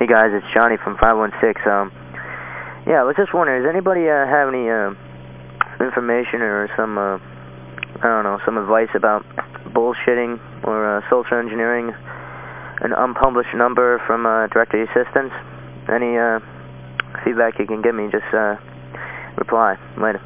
Hey guys, it's Johnny from 516. Um, yeah, I was just wondering, does anybody、uh, have any、uh, information or some,、uh, I don't know, some advice about bullshitting or、uh, social engineering an unpublished number from uh, directory assistance? Any、uh, feedback you can give me, just、uh, reply. Later.